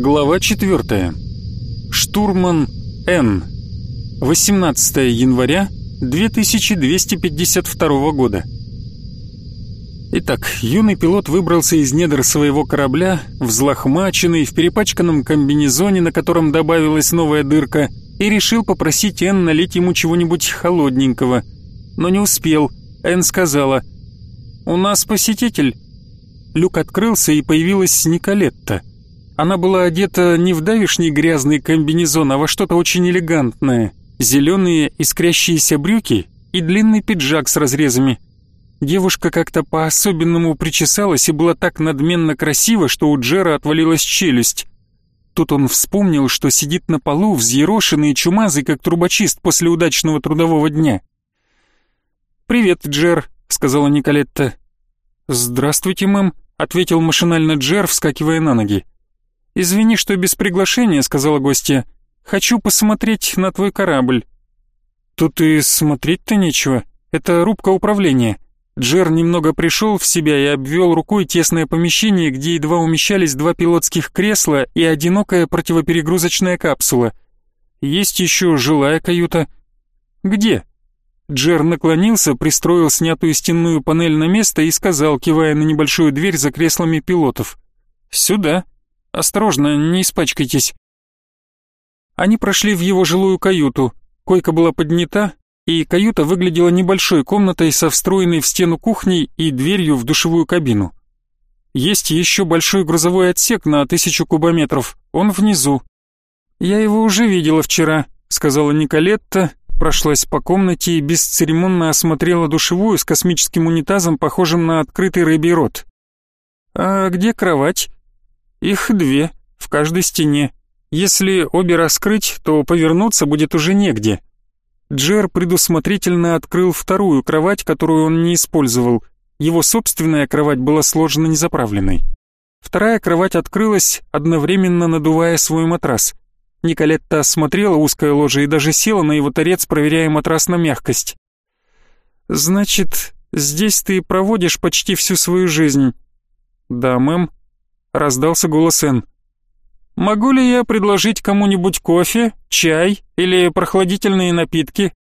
Глава 4. Штурман Н. 18 января 2252 года. Итак, юный пилот выбрался из недр своего корабля, взлохмаченный, в перепачканном комбинезоне, на котором добавилась новая дырка, и решил попросить Энн налить ему чего-нибудь холодненького. Но не успел. Энн сказала, «У нас посетитель». Люк открылся, и появилась Николетта. Она была одета не в давишний грязный комбинезон, а во что-то очень элегантное. Зеленые искрящиеся брюки и длинный пиджак с разрезами. Девушка как-то по-особенному причесалась и была так надменно красива, что у Джера отвалилась челюсть. Тут он вспомнил, что сидит на полу, взъерошенный и чумазый, как трубочист после удачного трудового дня. «Привет, Джер», — сказала Николетта. «Здравствуйте, мэм», — ответил машинально Джер, вскакивая на ноги. «Извини, что без приглашения», — сказала гостья. «Хочу посмотреть на твой корабль». «Тут и смотреть-то нечего. Это рубка управления». Джер немного пришел в себя и обвел рукой тесное помещение, где едва умещались два пилотских кресла и одинокая противоперегрузочная капсула. Есть еще жилая каюта. «Где?» Джер наклонился, пристроил снятую стенную панель на место и сказал, кивая на небольшую дверь за креслами пилотов. «Сюда». Осторожно, не испачкайтесь. Они прошли в его жилую каюту. Койка была поднята, и каюта выглядела небольшой комнатой со встроенной в стену кухней и дверью в душевую кабину. Есть еще большой грузовой отсек на тысячу кубометров, он внизу. «Я его уже видела вчера», — сказала Николетта, прошлась по комнате и бесцеремонно осмотрела душевую с космическим унитазом, похожим на открытый рыбий рот. «А где кровать?» Их две, в каждой стене. Если обе раскрыть, то повернуться будет уже негде. Джер предусмотрительно открыл вторую кровать, которую он не использовал. Его собственная кровать была сложена незаправленной. Вторая кровать открылась, одновременно надувая свой матрас. Николетта осмотрела узкое ложе и даже села на его торец, проверяя матрас на мягкость. «Значит, здесь ты проводишь почти всю свою жизнь?» «Да, мэм», раздался голос Энн. «Могу ли я предложить кому-нибудь кофе, чай или прохладительные напитки?»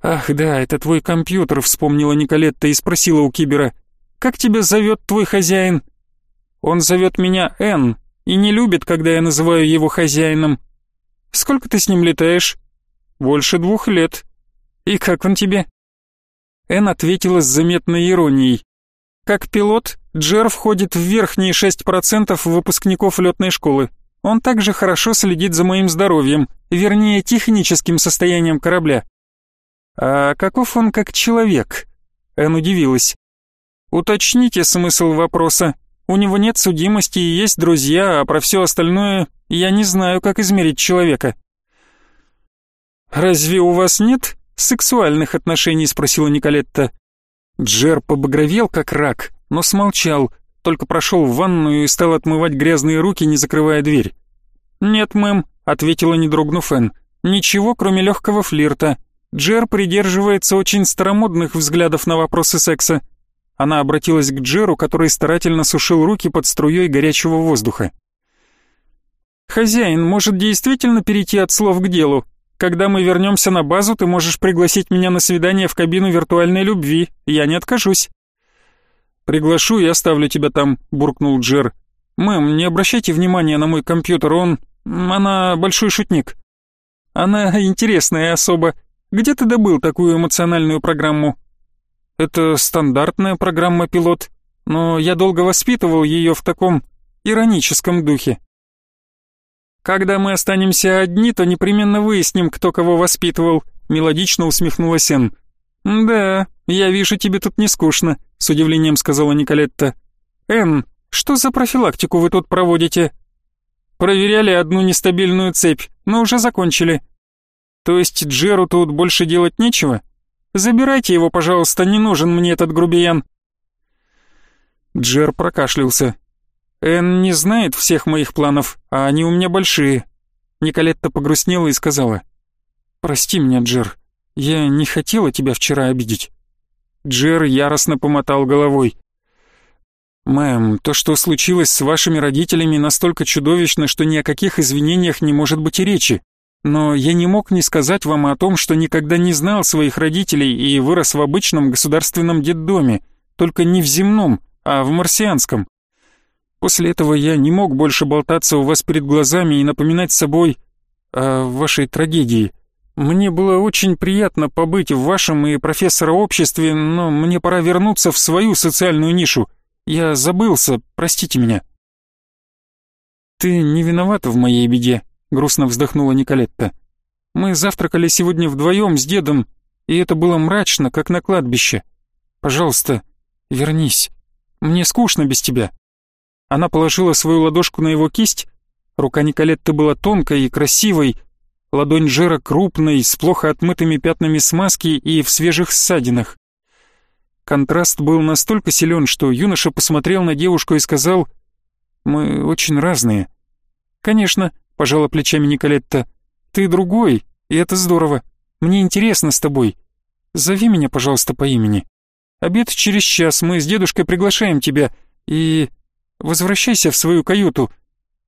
«Ах да, это твой компьютер», — вспомнила Николетта и спросила у Кибера. «Как тебя зовет твой хозяин?» «Он зовет меня Энн и не любит, когда я называю его хозяином». «Сколько ты с ним летаешь?» «Больше двух лет». «И как он тебе?» Энн ответила с заметной иронией. Как пилот, Джер входит в верхние 6% выпускников летной школы. Он также хорошо следит за моим здоровьем, вернее, техническим состоянием корабля. А каков он как человек? Эн удивилась. Уточните смысл вопроса. У него нет судимости и есть друзья, а про все остальное я не знаю, как измерить человека. «Разве у вас нет сексуальных отношений?» — спросила Николетта. Джер побагровел, как рак, но смолчал, только прошел в ванную и стал отмывать грязные руки, не закрывая дверь. «Нет, мэм», — ответила, не дрогнув Энн, — «ничего, кроме легкого флирта. Джер придерживается очень старомодных взглядов на вопросы секса». Она обратилась к Джеру, который старательно сушил руки под струей горячего воздуха. «Хозяин, может действительно перейти от слов к делу? Когда мы вернемся на базу, ты можешь пригласить меня на свидание в кабину виртуальной любви. Я не откажусь». «Приглашу и оставлю тебя там», — буркнул Джер. «Мэм, не обращайте внимания на мой компьютер, он... Она большой шутник». «Она интересная особа. Где ты добыл такую эмоциональную программу?» «Это стандартная программа «Пилот», но я долго воспитывал ее в таком ироническом духе. «Когда мы останемся одни, то непременно выясним, кто кого воспитывал», — мелодично усмехнулась Энн. «Да, я вижу, тебе тут не скучно», — с удивлением сказала Николетта. «Энн, что за профилактику вы тут проводите?» «Проверяли одну нестабильную цепь, но уже закончили». «То есть Джеру тут больше делать нечего? Забирайте его, пожалуйста, не нужен мне этот грубиян». Джер прокашлялся. Эн не знает всех моих планов, а они у меня большие. Николетта погрустнела и сказала. «Прости меня, Джер, я не хотела тебя вчера обидеть». Джер яростно помотал головой. «Мэм, то, что случилось с вашими родителями, настолько чудовищно, что ни о каких извинениях не может быть и речи. Но я не мог не сказать вам о том, что никогда не знал своих родителей и вырос в обычном государственном детдоме, только не в земном, а в марсианском. После этого я не мог больше болтаться у вас перед глазами и напоминать собой о вашей трагедии. Мне было очень приятно побыть в вашем и профессора обществе, но мне пора вернуться в свою социальную нишу. Я забылся, простите меня». «Ты не виновата в моей беде», — грустно вздохнула Николетта. «Мы завтракали сегодня вдвоем с дедом, и это было мрачно, как на кладбище. Пожалуйста, вернись. Мне скучно без тебя». Она положила свою ладошку на его кисть. Рука Николетты была тонкой и красивой, ладонь Жера крупной, с плохо отмытыми пятнами смазки и в свежих ссадинах. Контраст был настолько силен, что юноша посмотрел на девушку и сказал «Мы очень разные». «Конечно», — пожала плечами Николетта, — «ты другой, и это здорово. Мне интересно с тобой. Зови меня, пожалуйста, по имени. Обед через час, мы с дедушкой приглашаем тебя, и... Возвращайся в свою каюту.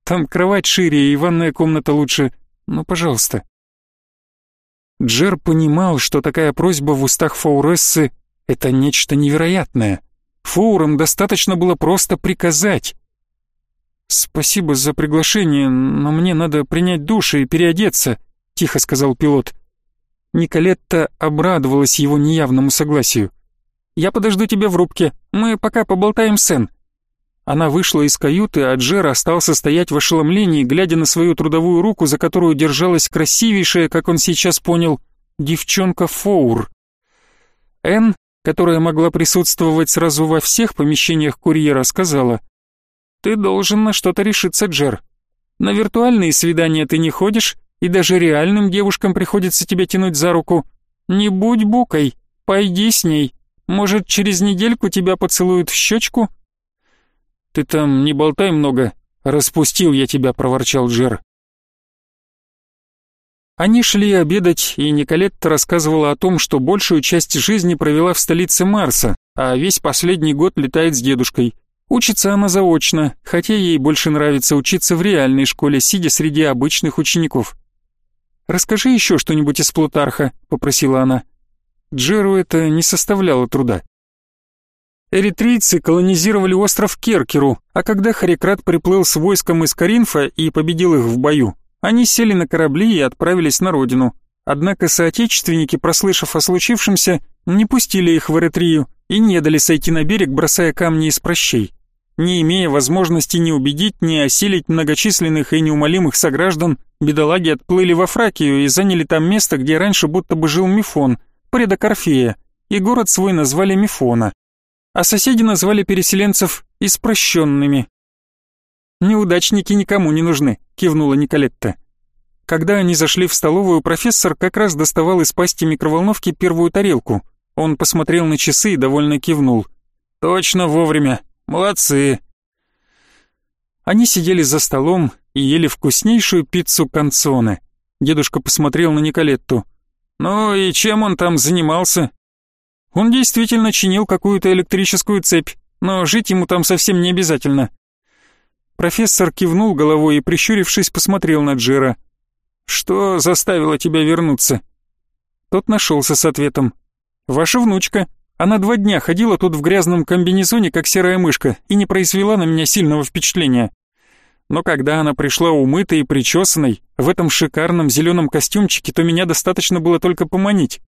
Там кровать шире и ванная комната лучше. Ну, пожалуйста». Джер понимал, что такая просьба в устах Фаурессы это нечто невероятное. Фоурам достаточно было просто приказать. «Спасибо за приглашение, но мне надо принять душ и переодеться», — тихо сказал пилот. Николетта обрадовалась его неявному согласию. «Я подожду тебя в рубке, мы пока поболтаем с Эн». Она вышла из каюты, а Джер остался стоять в ошеломлении, глядя на свою трудовую руку, за которую держалась красивейшая, как он сейчас понял, девчонка Фоур. Эн которая могла присутствовать сразу во всех помещениях курьера, сказала, «Ты должен на что-то решиться, Джер. На виртуальные свидания ты не ходишь, и даже реальным девушкам приходится тебя тянуть за руку. Не будь букой, пойди с ней. Может, через недельку тебя поцелуют в щечку?» «Ты там не болтай много, распустил я тебя», — проворчал Джер. Они шли обедать, и Николетта рассказывала о том, что большую часть жизни провела в столице Марса, а весь последний год летает с дедушкой. Учится она заочно, хотя ей больше нравится учиться в реальной школе, сидя среди обычных учеников. «Расскажи еще что-нибудь из Плутарха», — попросила она. Джеру это не составляло труда. Эритрийцы колонизировали остров Керкеру, а когда Харикрат приплыл с войском из Каринфа и победил их в бою, они сели на корабли и отправились на родину. Однако соотечественники, прослышав о случившемся, не пустили их в Эритрию и не дали сойти на берег, бросая камни из прощей. Не имея возможности ни убедить, ни осилить многочисленных и неумолимых сограждан, бедолаги отплыли во Фракию и заняли там место, где раньше будто бы жил Мифон, предок Орфея, и город свой назвали Мифона. А соседи назвали переселенцев «испрощенными». «Неудачники никому не нужны», — кивнула Николетта. Когда они зашли в столовую, профессор как раз доставал из пасти микроволновки первую тарелку. Он посмотрел на часы и довольно кивнул. «Точно вовремя. Молодцы». Они сидели за столом и ели вкуснейшую пиццу канцоне. Дедушка посмотрел на Николетту. «Ну и чем он там занимался?» «Он действительно чинил какую-то электрическую цепь, но жить ему там совсем не обязательно. Профессор кивнул головой и, прищурившись, посмотрел на Джера. «Что заставило тебя вернуться?» Тот нашелся с ответом. «Ваша внучка. Она два дня ходила тут в грязном комбинезоне, как серая мышка, и не произвела на меня сильного впечатления. Но когда она пришла умытой и причесанной, в этом шикарном зеленом костюмчике, то меня достаточно было только поманить.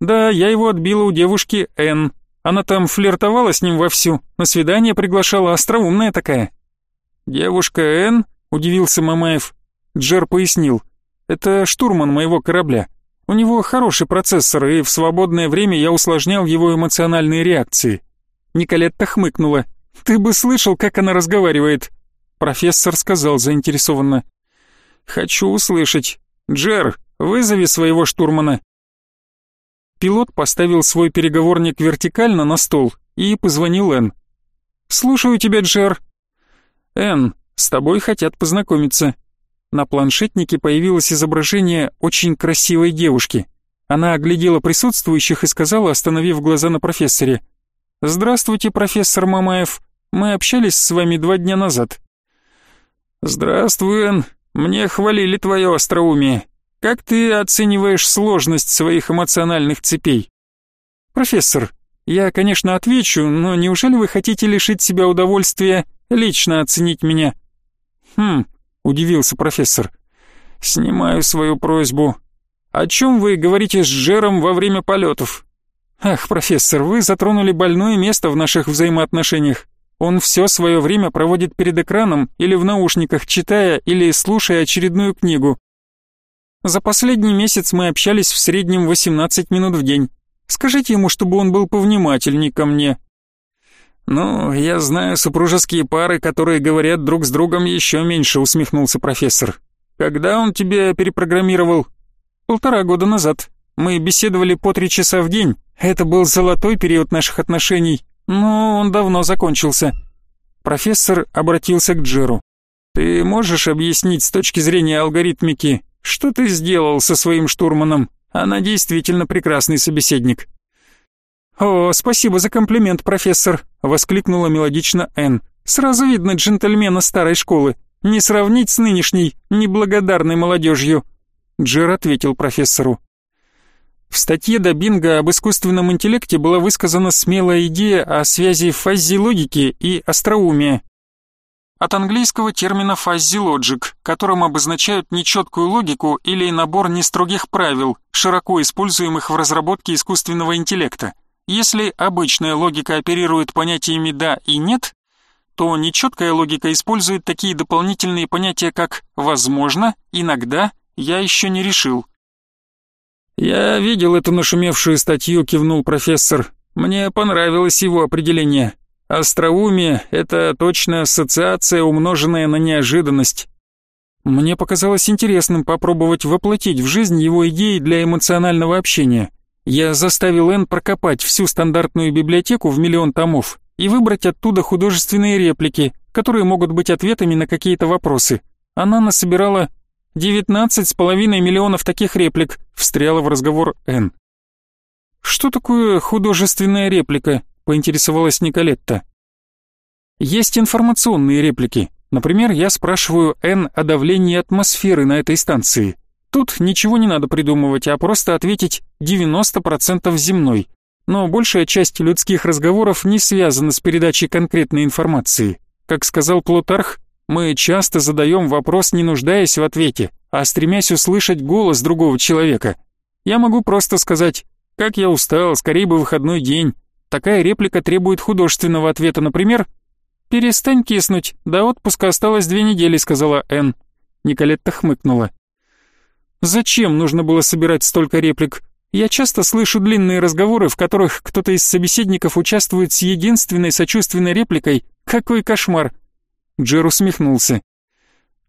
Да, я его отбила у девушки Н. Она там флиртовала с ним вовсю, на свидание приглашала, остроумная такая. «Девушка Н?» — удивился Мамаев. Джер пояснил. «Это штурман моего корабля. У него хороший процессор, и в свободное время я усложнял его эмоциональные реакции». Николетта хмыкнула. «Ты бы слышал, как она разговаривает». Профессор сказал заинтересованно. «Хочу услышать. Джер, вызови своего штурмана». Пилот поставил свой переговорник вертикально на стол и позвонил Эн. «Слушаю тебя, Джер», «Энн, с тобой хотят познакомиться». На планшетнике появилось изображение очень красивой девушки. Она оглядела присутствующих и сказала, остановив глаза на профессоре. «Здравствуйте, профессор Мамаев. Мы общались с вами два дня назад». «Здравствуй, Энн. Мне хвалили твое остроумие. Как ты оцениваешь сложность своих эмоциональных цепей?» «Профессор, я, конечно, отвечу, но неужели вы хотите лишить себя удовольствия лично оценить меня?» «Хм», — удивился профессор. «Снимаю свою просьбу. О чем вы говорите с Джером во время полетов?» «Ах, профессор, вы затронули больное место в наших взаимоотношениях. Он все свое время проводит перед экраном или в наушниках, читая или слушая очередную книгу. За последний месяц мы общались в среднем 18 минут в день. Скажите ему, чтобы он был повнимательней ко мне». «Ну, я знаю супружеские пары, которые говорят друг с другом еще меньше», — усмехнулся профессор. «Когда он тебя перепрограммировал?» «Полтора года назад. Мы беседовали по три часа в день. Это был золотой период наших отношений, но он давно закончился. Профессор обратился к Джеру. «Ты можешь объяснить с точки зрения алгоритмики, что ты сделал со своим штурманом? Она действительно прекрасный собеседник». «О, спасибо за комплимент, профессор», — воскликнула мелодично Энн. «Сразу видно джентльмена старой школы. Не сравнить с нынешней, неблагодарной молодежью». Джер ответил профессору. В статье Добинга об искусственном интеллекте была высказана смелая идея о связи фаззи-логики и остроумия. От английского термина fuzzy logic, которым обозначают нечеткую логику или набор нестрогих правил, широко используемых в разработке искусственного интеллекта. Если обычная логика оперирует понятиями «да» и «нет», то нечеткая логика использует такие дополнительные понятия, как «возможно», «иногда», «я еще не решил». «Я видел эту нашумевшую статью», — кивнул профессор. «Мне понравилось его определение. Остроумие — это точно ассоциация, умноженная на неожиданность». Мне показалось интересным попробовать воплотить в жизнь его идеи для эмоционального общения. Я заставил Энн прокопать всю стандартную библиотеку в миллион томов и выбрать оттуда художественные реплики, которые могут быть ответами на какие-то вопросы. Она насобирала Девятнадцать с половиной миллионов таких реплик», — встряла в разговор Энн. «Что такое художественная реплика?» — поинтересовалась Николетта. «Есть информационные реплики. Например, я спрашиваю Энн о давлении атмосферы на этой станции. Тут ничего не надо придумывать, а просто ответить 90% земной. Но большая часть людских разговоров не связана с передачей конкретной информации. Как сказал Плутарх, мы часто задаем вопрос, не нуждаясь в ответе, а стремясь услышать голос другого человека. Я могу просто сказать «Как я устал, скорее бы выходной день». Такая реплика требует художественного ответа, например «Перестань киснуть, до отпуска осталось две недели», — сказала Энн. Николетта хмыкнула. «Зачем нужно было собирать столько реплик? Я часто слышу длинные разговоры, в которых кто-то из собеседников участвует с единственной сочувственной репликой. Какой кошмар! Джер усмехнулся.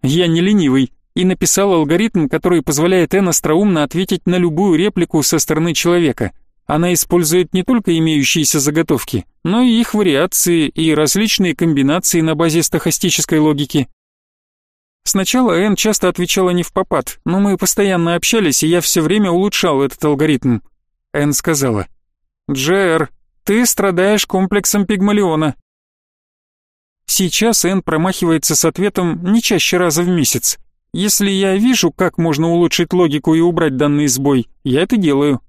«Я не ленивый и написал алгоритм, который позволяет Эн остроумно ответить на любую реплику со стороны человека. Она использует не только имеющиеся заготовки, но и их вариации и различные комбинации на базе стохастической логики. Сначала Эн часто отвечала не в попад, но мы постоянно общались, и я все время улучшал этот алгоритм. Эн сказала, «Джер, ты страдаешь комплексом пигмалиона. Сейчас Энн промахивается с ответом не чаще раза в месяц. Если я вижу, как можно улучшить логику и убрать данный сбой, я это делаю.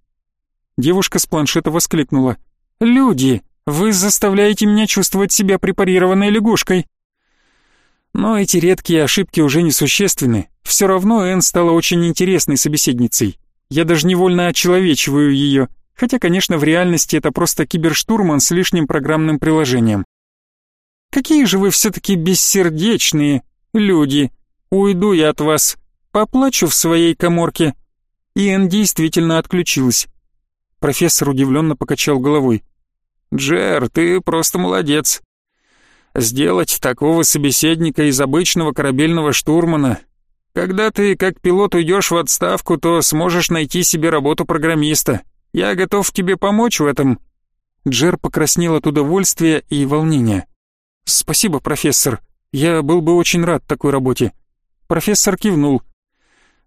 Девушка с планшета воскликнула. «Люди, вы заставляете меня чувствовать себя препарированной лягушкой». Но эти редкие ошибки уже несущественны. Все равно Энн стала очень интересной собеседницей. Я даже невольно очеловечиваю ее, хотя, конечно, в реальности это просто киберштурман с лишним программным приложением. Какие же вы все-таки бессердечные люди. Уйду я от вас, поплачу в своей коморке». Иэн действительно отключилась. Профессор удивленно покачал головой. «Джер, ты просто молодец. Сделать такого собеседника из обычного корабельного штурмана. Когда ты как пилот уйдешь в отставку, то сможешь найти себе работу программиста. Я готов тебе помочь в этом». Джер покраснел от удовольствия и волнения. «Спасибо, профессор. Я был бы очень рад такой работе». Профессор кивнул.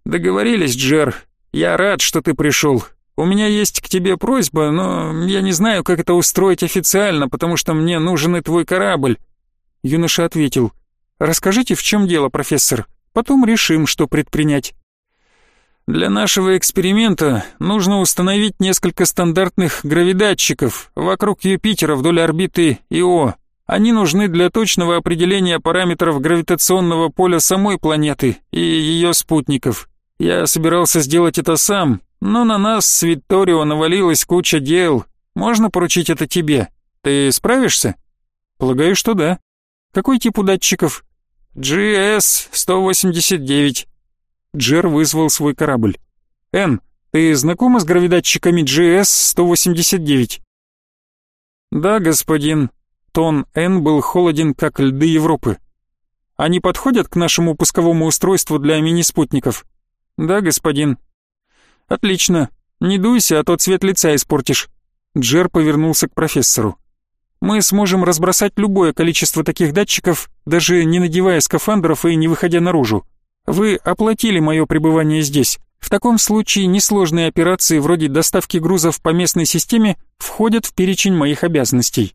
«Договорились, Джер. Я рад, что ты пришел. У меня есть к тебе просьба, но я не знаю, как это устроить официально, потому что мне нужен и твой корабль. Юноша ответил. «Расскажите, в чем дело, профессор? Потом решим, что предпринять». Для нашего эксперимента нужно установить несколько стандартных гравидатчиков вокруг Юпитера вдоль орбиты Ио. Они нужны для точного определения параметров гравитационного поля самой планеты и ее спутников. Я собирался сделать это сам, но на нас с Витторио навалилась куча дел. Можно поручить это тебе? Ты справишься? Полагаю, что да. Какой тип у датчиков? GS-189. Джер вызвал свой корабль. «Эн, ты знакома с гравидатчиками GS-189?» «Да, господин». Тон Н был холоден, как льды Европы. «Они подходят к нашему пусковому устройству для мини-спутников?» «Да, господин». «Отлично. Не дуйся, а то цвет лица испортишь». Джер повернулся к профессору. «Мы сможем разбросать любое количество таких датчиков, даже не надевая скафандров и не выходя наружу. Вы оплатили мое пребывание здесь. В таком случае несложные операции вроде доставки грузов по местной системе входят в перечень моих обязанностей.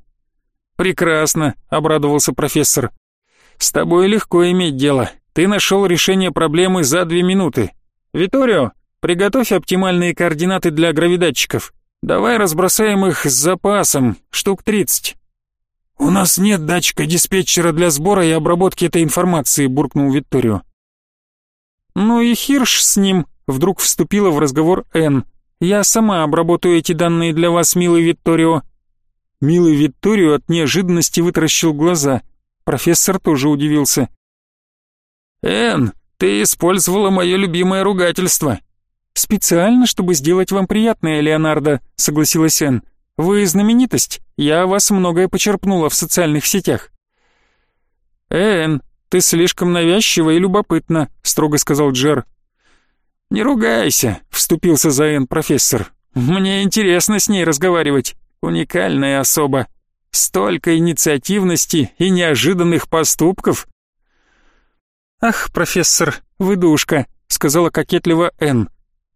Прекрасно, обрадовался профессор. С тобой легко иметь дело. Ты нашел решение проблемы за две минуты. Виторио, приготовь оптимальные координаты для гравидатчиков. Давай разбросаем их с запасом, штук 30. У нас нет датчика диспетчера для сбора и обработки этой информации, буркнул Витторио. «Ну и Хирш с ним», — вдруг вступила в разговор Энн. «Я сама обработаю эти данные для вас, милый Витторио». Милый Витторио от неожиданности вытаращил глаза. Профессор тоже удивился. «Энн, ты использовала мое любимое ругательство». «Специально, чтобы сделать вам приятное, Леонардо», — согласилась Энн. «Вы знаменитость, я о вас многое почерпнула в социальных сетях». «Энн, «Ты слишком навязчива и любопытна», — строго сказал Джер. «Не ругайся», — вступился за Энн профессор. «Мне интересно с ней разговаривать. Уникальная особа. Столько инициативности и неожиданных поступков». «Ах, профессор, вы душка», — сказала кокетливо Энн.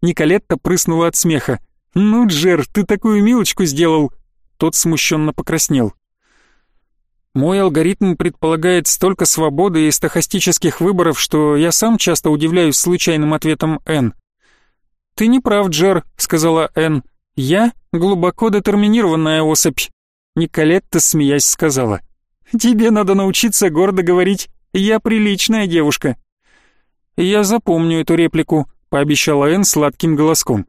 Николетта прыснула от смеха. «Ну, Джер, ты такую милочку сделал!» Тот смущенно покраснел. Мой алгоритм предполагает столько свободы и стохастических выборов, что я сам часто удивляюсь случайным ответом N. «Ты не прав, Джер», — сказала N. «Я глубоко детерминированная особь». Николетта, смеясь, сказала. «Тебе надо научиться гордо говорить «я приличная девушка». «Я запомню эту реплику», — пообещала Энн сладким голоском.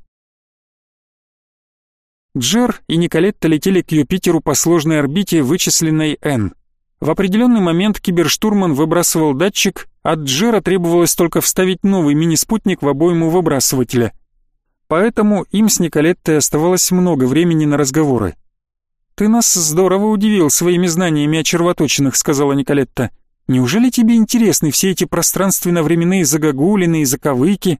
Джер и Николетта летели к Юпитеру по сложной орбите, вычисленной N. В определенный момент киберштурман выбрасывал датчик, а Джера требовалось только вставить новый мини-спутник в обойму выбрасывателя. Поэтому им с Николеттой оставалось много времени на разговоры. «Ты нас здорово удивил своими знаниями о червоточинах», — сказала Николетта. «Неужели тебе интересны все эти пространственно-временные загогулины и заковыки?»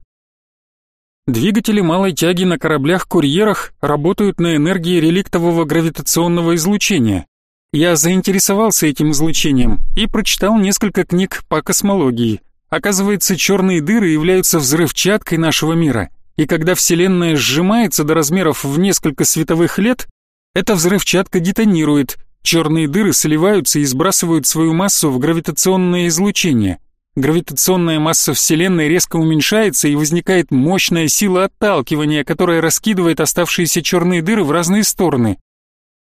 Двигатели малой тяги на кораблях-курьерах работают на энергии реликтового гравитационного излучения. Я заинтересовался этим излучением и прочитал несколько книг по космологии. Оказывается, черные дыры являются взрывчаткой нашего мира. И когда Вселенная сжимается до размеров в несколько световых лет, эта взрывчатка детонирует, черные дыры сливаются и сбрасывают свою массу в гравитационное излучение – Гравитационная масса Вселенной резко уменьшается и возникает мощная сила отталкивания, которая раскидывает оставшиеся черные дыры в разные стороны.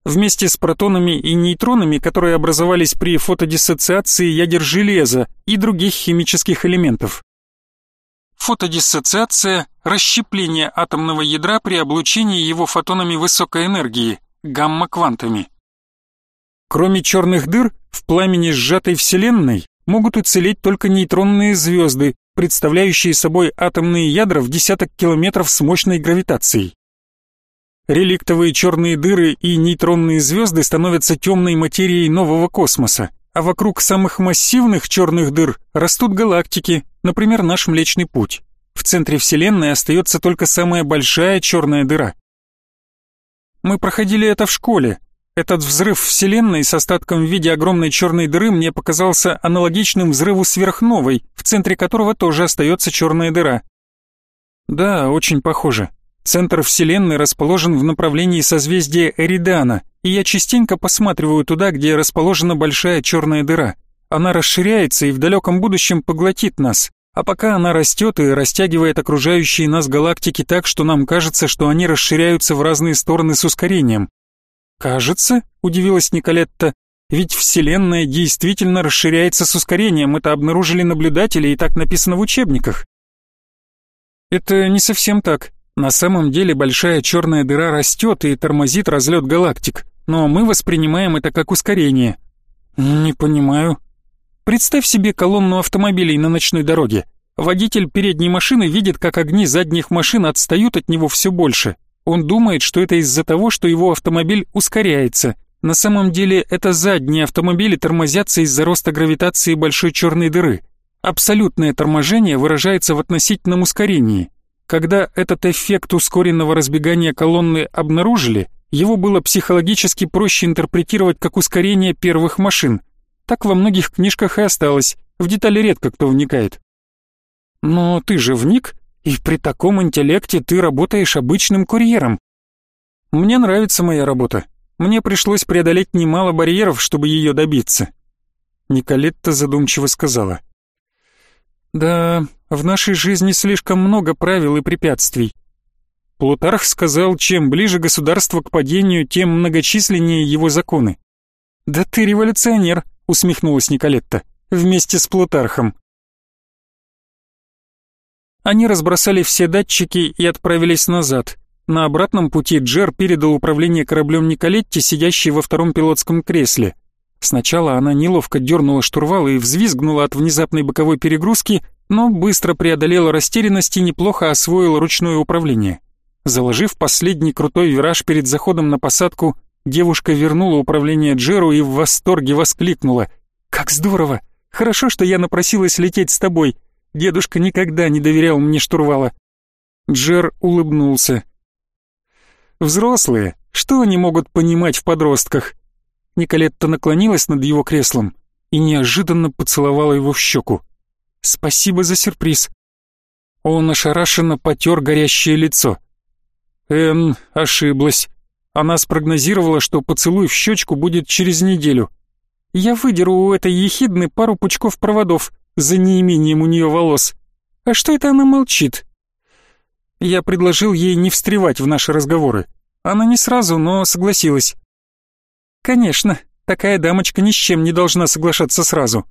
Вместе с протонами и нейтронами, которые образовались при фотодиссоциации ядер железа и других химических элементов. Фотодиссоциация – расщепление атомного ядра при облучении его фотонами высокой энергии, гамма-квантами. Кроме черных дыр, в пламени сжатой Вселенной могут уцелеть только нейтронные звезды, представляющие собой атомные ядра в десяток километров с мощной гравитацией. Реликтовые черные дыры и нейтронные звезды становятся темной материей нового космоса, а вокруг самых массивных черных дыр растут галактики, например, наш Млечный Путь. В центре Вселенной остается только самая большая черная дыра. Мы проходили это в школе, этот взрыв Вселенной с остатком в виде огромной черной дыры мне показался аналогичным взрыву сверхновой, в центре которого тоже остается черная дыра. Да, очень похоже. Центр Вселенной расположен в направлении созвездия Эридана, и я частенько посматриваю туда, где расположена большая черная дыра. Она расширяется и в далеком будущем поглотит нас. А пока она растет и растягивает окружающие нас галактики так, что нам кажется, что они расширяются в разные стороны с ускорением. «Кажется?» — удивилась Николетта. «Ведь Вселенная действительно расширяется с ускорением, это обнаружили наблюдатели и так написано в учебниках». «Это не совсем так. На самом деле большая черная дыра растет и тормозит разлет галактик, но мы воспринимаем это как ускорение». «Не понимаю», Представь себе колонну автомобилей на ночной дороге. Водитель передней машины видит, как огни задних машин отстают от него все больше. Он думает, что это из-за того, что его автомобиль ускоряется. На самом деле это задние автомобили тормозятся из-за роста гравитации большой черной дыры. Абсолютное торможение выражается в относительном ускорении. Когда этот эффект ускоренного разбегания колонны обнаружили, его было психологически проще интерпретировать как ускорение первых машин – так во многих книжках и осталось, в детали редко кто вникает. Но ты же вник, и при таком интеллекте ты работаешь обычным курьером. Мне нравится моя работа. Мне пришлось преодолеть немало барьеров, чтобы ее добиться. Николетта задумчиво сказала. Да, в нашей жизни слишком много правил и препятствий. Плутарх сказал, чем ближе государство к падению, тем многочисленнее его законы. Да ты революционер, усмехнулась Николетта, вместе с Плутархом. Они разбросали все датчики и отправились назад. На обратном пути Джер передал управление кораблем Николетте, сидящей во втором пилотском кресле. Сначала она неловко дернула штурвал и взвизгнула от внезапной боковой перегрузки, но быстро преодолела растерянность и неплохо освоила ручное управление. Заложив последний крутой вираж перед заходом на посадку, Девушка вернула управление Джеру и в восторге воскликнула. «Как здорово! Хорошо, что я напросилась лететь с тобой. Дедушка никогда не доверял мне штурвала». Джер улыбнулся. «Взрослые, что они могут понимать в подростках?» Николетта наклонилась над его креслом и неожиданно поцеловала его в щеку. «Спасибо за сюрприз». Он ошарашенно потер горящее лицо. Энн ошиблась. Она спрогнозировала, что поцелуй в щечку будет через неделю. Я выдеру у этой ехидны пару пучков проводов за неимением у нее волос. А что это она молчит? Я предложил ей не встревать в наши разговоры. Она не сразу, но согласилась. Конечно, такая дамочка ни с чем не должна соглашаться сразу.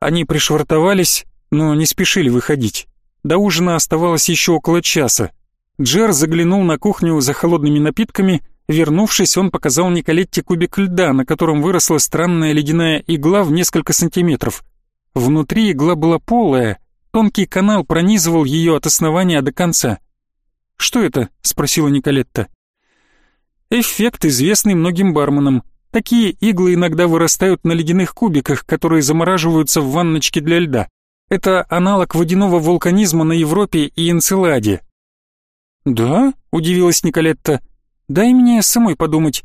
Они пришвартовались, но не спешили выходить. До ужина оставалось еще около часа. Джер заглянул на кухню за холодными напитками. Вернувшись, он показал Николетте кубик льда, на котором выросла странная ледяная игла в несколько сантиметров. Внутри игла была полая, тонкий канал пронизывал ее от основания до конца. «Что это?» — спросила Николетта. «Эффект, известный многим барменам. Такие иглы иногда вырастают на ледяных кубиках, которые замораживаются в ванночке для льда. Это аналог водяного вулканизма на Европе и Энцеладе, «Да?» — удивилась Николетта. «Дай мне самой подумать».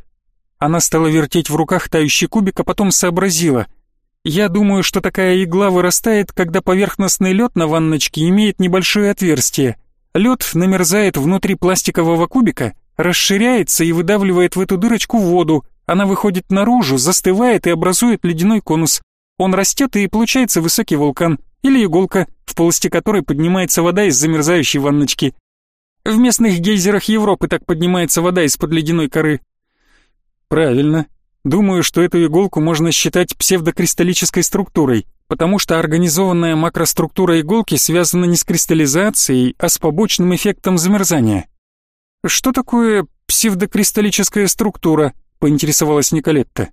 Она стала вертеть в руках тающий кубик, а потом сообразила. «Я думаю, что такая игла вырастает, когда поверхностный лед на ванночке имеет небольшое отверстие. Лед намерзает внутри пластикового кубика, расширяется и выдавливает в эту дырочку воду. Она выходит наружу, застывает и образует ледяной конус. Он растет и получается высокий вулкан или иголка, в полости которой поднимается вода из замерзающей ванночки. В местных гейзерах Европы так поднимается вода из-под ледяной коры. Правильно. Думаю, что эту иголку можно считать псевдокристаллической структурой, потому что организованная макроструктура иголки связана не с кристаллизацией, а с побочным эффектом замерзания. Что такое псевдокристаллическая структура? поинтересовалась Николетта.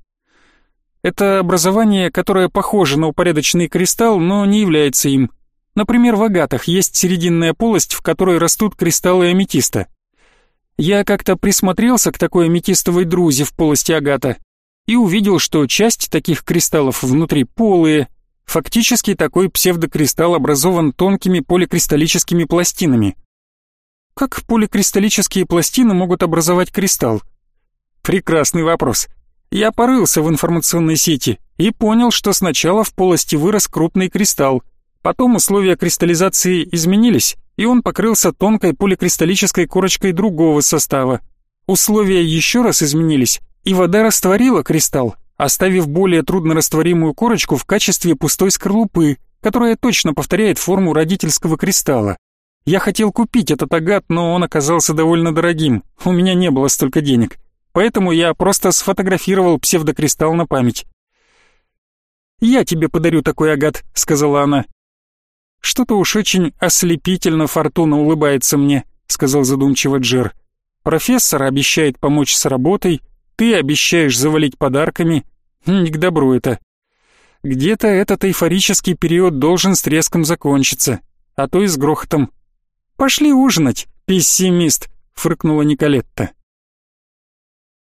Это образование, которое похоже на упорядоченный кристалл, но не является им. Например, в агатах есть серединная полость, в которой растут кристаллы аметиста. Я как-то присмотрелся к такой аметистовой друзе в полости агата и увидел, что часть таких кристаллов внутри полые. Фактически такой псевдокристалл образован тонкими поликристаллическими пластинами. Как поликристаллические пластины могут образовать кристалл? Прекрасный вопрос. Я порылся в информационной сети и понял, что сначала в полости вырос крупный кристалл, Потом условия кристаллизации изменились, и он покрылся тонкой поликристаллической корочкой другого состава. Условия еще раз изменились, и вода растворила кристалл, оставив более труднорастворимую корочку в качестве пустой скорлупы, которая точно повторяет форму родительского кристалла. Я хотел купить этот агат, но он оказался довольно дорогим, у меня не было столько денег, поэтому я просто сфотографировал псевдокристалл на память. «Я тебе подарю такой агат», — сказала она. «Что-то уж очень ослепительно фортуна улыбается мне», — сказал задумчиво Джер. «Профессор обещает помочь с работой, ты обещаешь завалить подарками. Не к добру это. Где-то этот эйфорический период должен с треском закончиться, а то и с грохотом. «Пошли ужинать, пессимист», — фыркнула Николетта.